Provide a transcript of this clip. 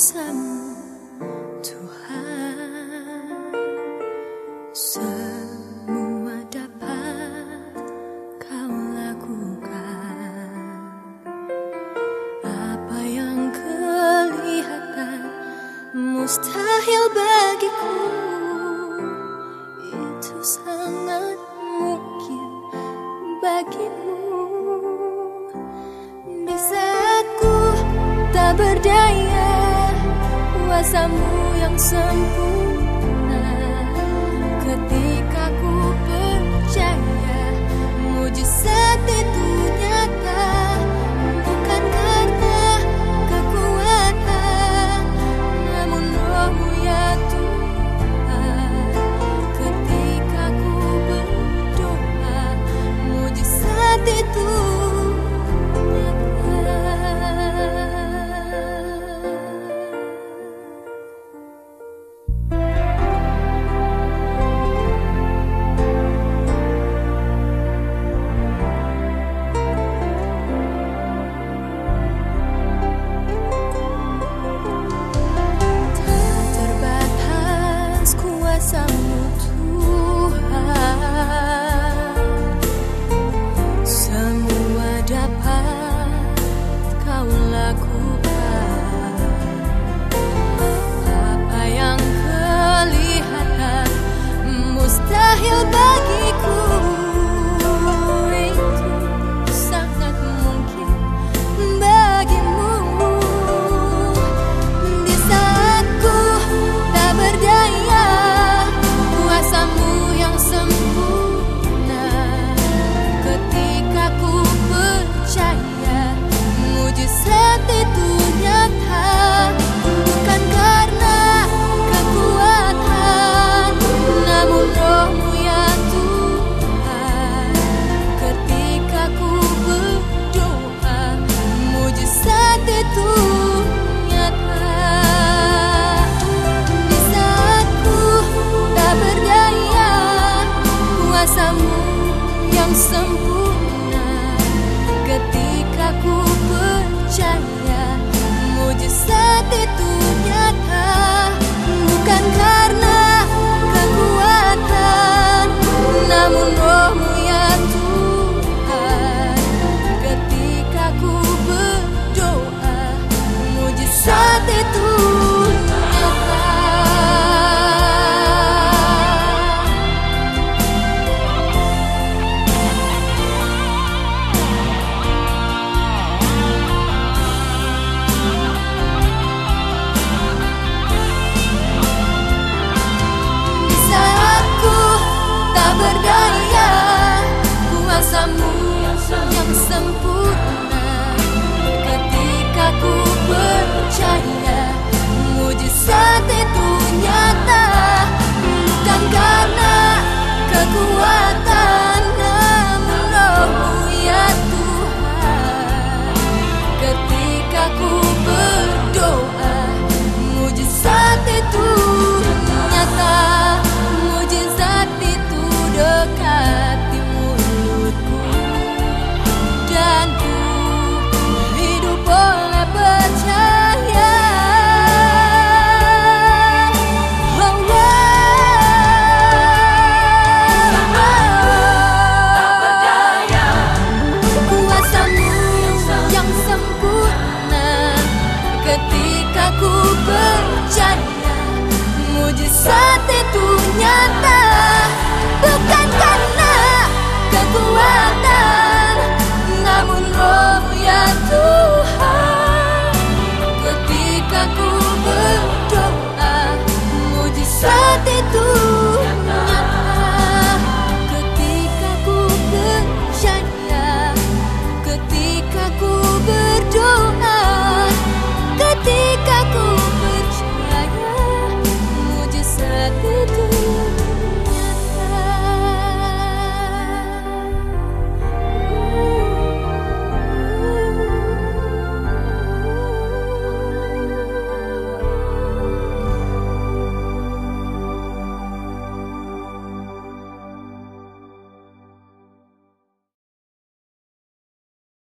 kuasamu Tuhan Semua dapat kau lakukan. Apa yang kelihatan mustahil bagiku Itu sangat mungkin bagimu. Berdaya kuasamu yang sempurna. Ketika kuasamu yang sempurna. Ketika ku percaya mujizat